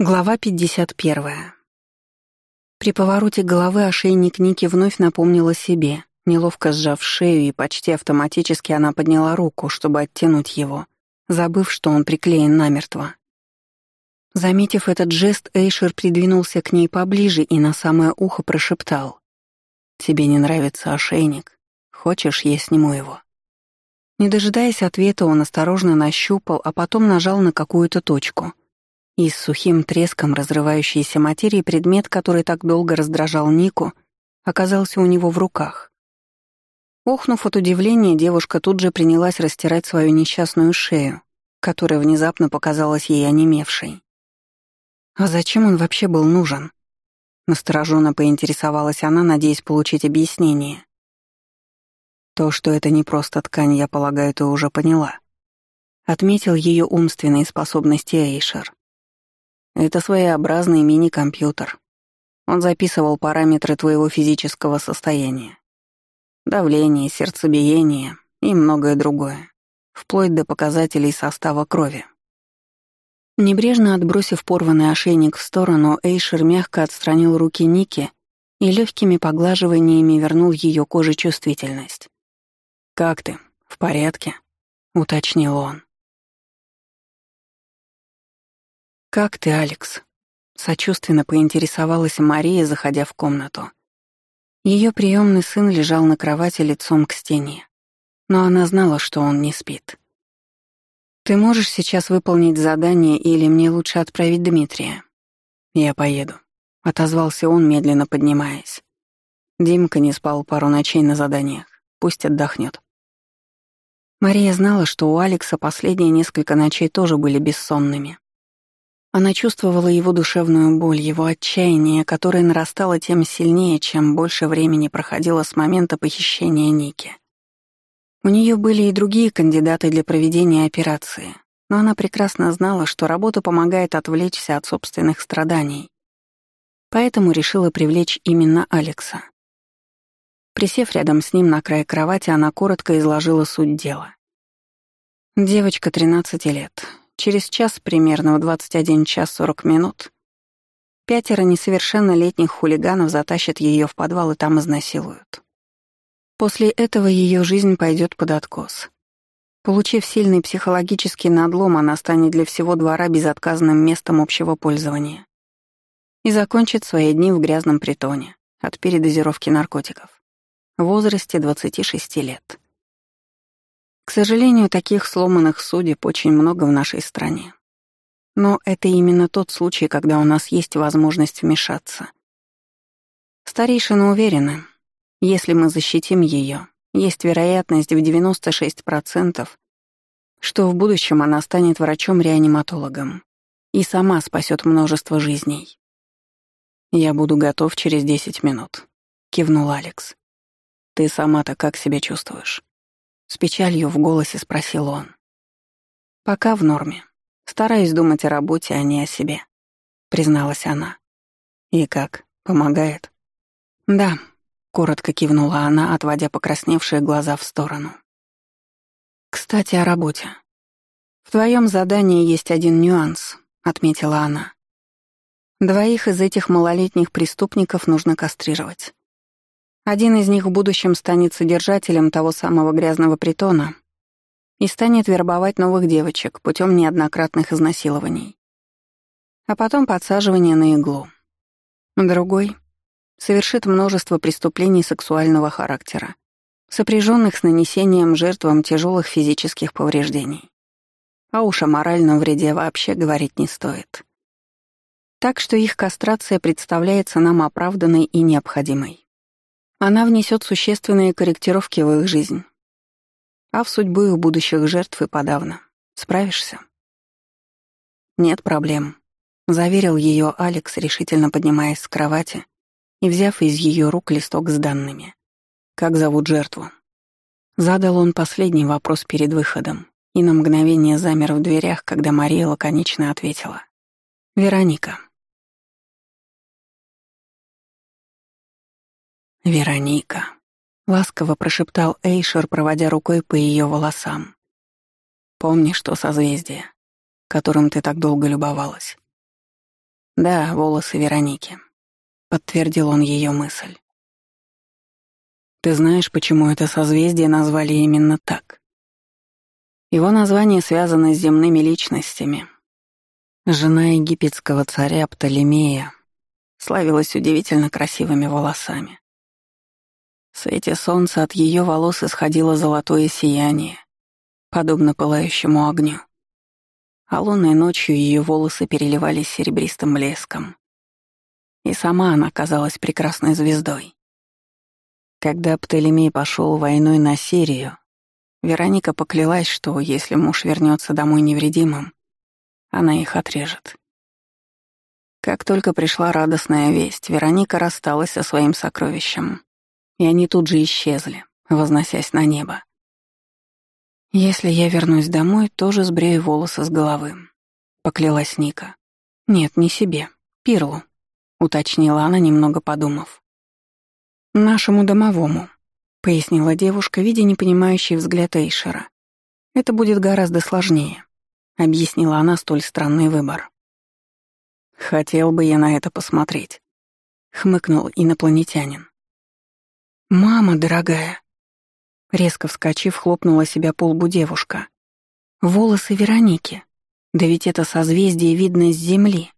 Глава 51. При повороте головы ошейник Ники вновь напомнил о себе. Неловко сжав шею и почти автоматически она подняла руку, чтобы оттянуть его, забыв, что он приклеен намертво. Заметив этот жест, Эйшер придвинулся к ней поближе и на самое ухо прошептал. «Тебе не нравится ошейник? Хочешь, я сниму его?» Не дожидаясь ответа, он осторожно нащупал, а потом нажал на какую-то точку — и с сухим треском разрывающейся материи предмет, который так долго раздражал Нику, оказался у него в руках. Охнув от удивления, девушка тут же принялась растирать свою несчастную шею, которая внезапно показалась ей онемевшей. А зачем он вообще был нужен? Настороженно поинтересовалась она, надеясь получить объяснение. То, что это не просто ткань, я полагаю, ты уже поняла. Отметил ее умственные способности Эйшер. Это своеобразный мини-компьютер. Он записывал параметры твоего физического состояния. Давление, сердцебиение и многое другое. Вплоть до показателей состава крови. Небрежно отбросив порванный ошейник в сторону, Эйшер мягко отстранил руки Ники и легкими поглаживаниями вернул ее коже чувствительность. «Как ты? В порядке?» — уточнил он. «Как ты, Алекс?» — сочувственно поинтересовалась Мария, заходя в комнату. Ее приемный сын лежал на кровати лицом к стене, но она знала, что он не спит. «Ты можешь сейчас выполнить задание или мне лучше отправить Дмитрия?» «Я поеду», — отозвался он, медленно поднимаясь. Димка не спал пару ночей на заданиях. Пусть отдохнет. Мария знала, что у Алекса последние несколько ночей тоже были бессонными. Она чувствовала его душевную боль, его отчаяние, которое нарастало тем сильнее, чем больше времени проходило с момента похищения Ники. У нее были и другие кандидаты для проведения операции, но она прекрасно знала, что работа помогает отвлечься от собственных страданий. Поэтому решила привлечь именно Алекса. Присев рядом с ним на край кровати, она коротко изложила суть дела. Девочка 13 лет, Через час примерно в 21 час 40 минут пятеро несовершеннолетних хулиганов затащат ее в подвал и там изнасилуют. После этого ее жизнь пойдет под откос. Получив сильный психологический надлом, она станет для всего двора безотказным местом общего пользования и закончит свои дни в грязном притоне от передозировки наркотиков в возрасте 26 лет. К сожалению, таких сломанных судеб очень много в нашей стране. Но это именно тот случай, когда у нас есть возможность вмешаться. Старейшины уверены, если мы защитим ее, есть вероятность в 96%, что в будущем она станет врачом-реаниматологом и сама спасет множество жизней. «Я буду готов через 10 минут», — кивнул Алекс. «Ты сама-то как себя чувствуешь?» С печалью в голосе спросил он. «Пока в норме. Стараюсь думать о работе, а не о себе», — призналась она. «И как? Помогает?» «Да», — коротко кивнула она, отводя покрасневшие глаза в сторону. «Кстати, о работе. В твоем задании есть один нюанс», — отметила она. «Двоих из этих малолетних преступников нужно кастрировать. Один из них в будущем станет содержателем того самого грязного притона и станет вербовать новых девочек путем неоднократных изнасилований. А потом подсаживание на иглу. Другой совершит множество преступлений сексуального характера, сопряженных с нанесением жертвам тяжелых физических повреждений. А уж о моральном вреде вообще говорить не стоит. Так что их кастрация представляется нам оправданной и необходимой. Она внесет существенные корректировки в их жизнь. А в судьбу их будущих жертв и подавно. Справишься? Нет проблем. Заверил ее Алекс, решительно поднимаясь с кровати и взяв из ее рук листок с данными. Как зовут жертву? Задал он последний вопрос перед выходом и на мгновение замер в дверях, когда Мария лаконично ответила. «Вероника». «Вероника», — ласково прошептал Эйшер, проводя рукой по ее волосам. «Помнишь то созвездие, которым ты так долго любовалась? Да, волосы Вероники. Подтвердил он ее мысль. Ты знаешь, почему это созвездие назвали именно так? Его название связано с земными личностями. Жена египетского царя Птолемея славилась удивительно красивыми волосами. В свете солнца от ее волос исходило золотое сияние, подобно пылающему огню. А лунной ночью ее волосы переливались серебристым блеском. И сама она казалась прекрасной звездой. Когда Птолемей пошел войной на Сирию, Вероника поклялась, что если муж вернется домой невредимым, она их отрежет. Как только пришла радостная весть, Вероника рассталась со своим сокровищем, и они тут же исчезли, возносясь на небо. «Если я вернусь домой, тоже сбрею волосы с головы», — поклялась Ника. «Нет, не себе, Пирлу», — уточнила она, немного подумав. «Нашему домовому», пояснила девушка, видя непонимающий взгляд Эйшера. «Это будет гораздо сложнее», — объяснила она столь странный выбор. «Хотел бы я на это посмотреть», — хмыкнул инопланетянин. «Мама дорогая!» Резко вскочив, хлопнула себя по лбу девушка. «Волосы Вероники. Да ведь это созвездие видно с Земли».